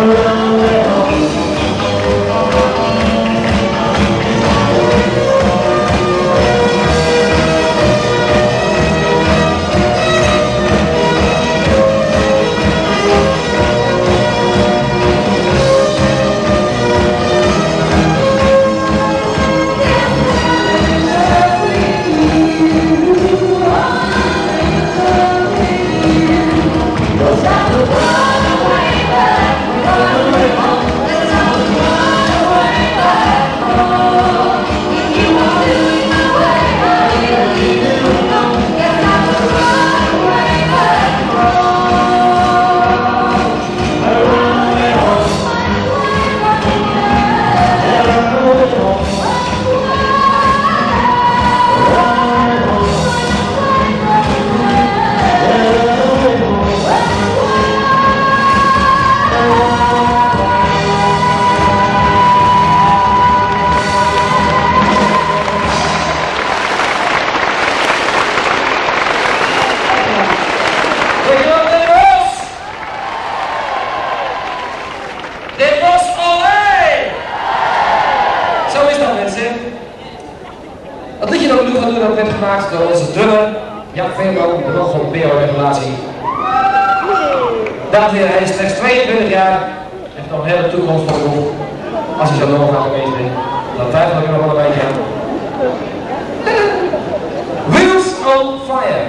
Hallelujah. Ploeg van Nederland werd gemaakt door onze dunne Jan Veerman, de man van PO-regulatie. Dames en heren, hij is slechts 22 jaar heeft nog een hele toekomst voor. Als hij zo gaat bent, dan twijfel ik nog wel een beetje aan.